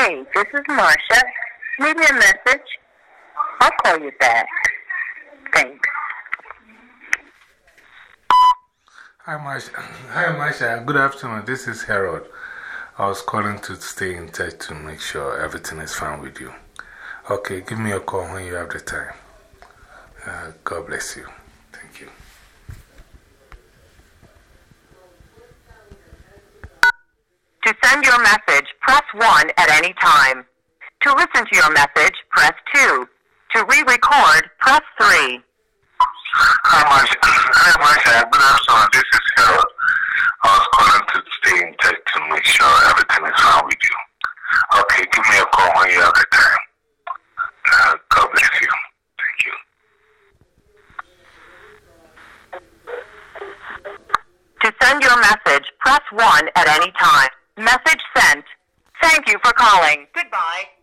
Hey, this is Marsha. Leave me a message. I'll call you back. Thanks. Hi, Marsha. Hi, Marsha. Good afternoon. This is Harold. I was calling to stay in touch to make sure everything is fine with you. Okay, give me a call when you have the time. Uh, God bless you. Thank you. To send your message, press 1 at any time. To listen to your message, press 2. To re-record, press 3. Hi, Marsha. Hi, Marsha. Good afternoon. This is Harold. I was calling to stay in touch to make sure everything is fine with you. Okay, give me a call when you have the time. Uh, God bless you. Thank you. To send your message, press 1 at any time. Message sent. Thank you for calling. Goodbye.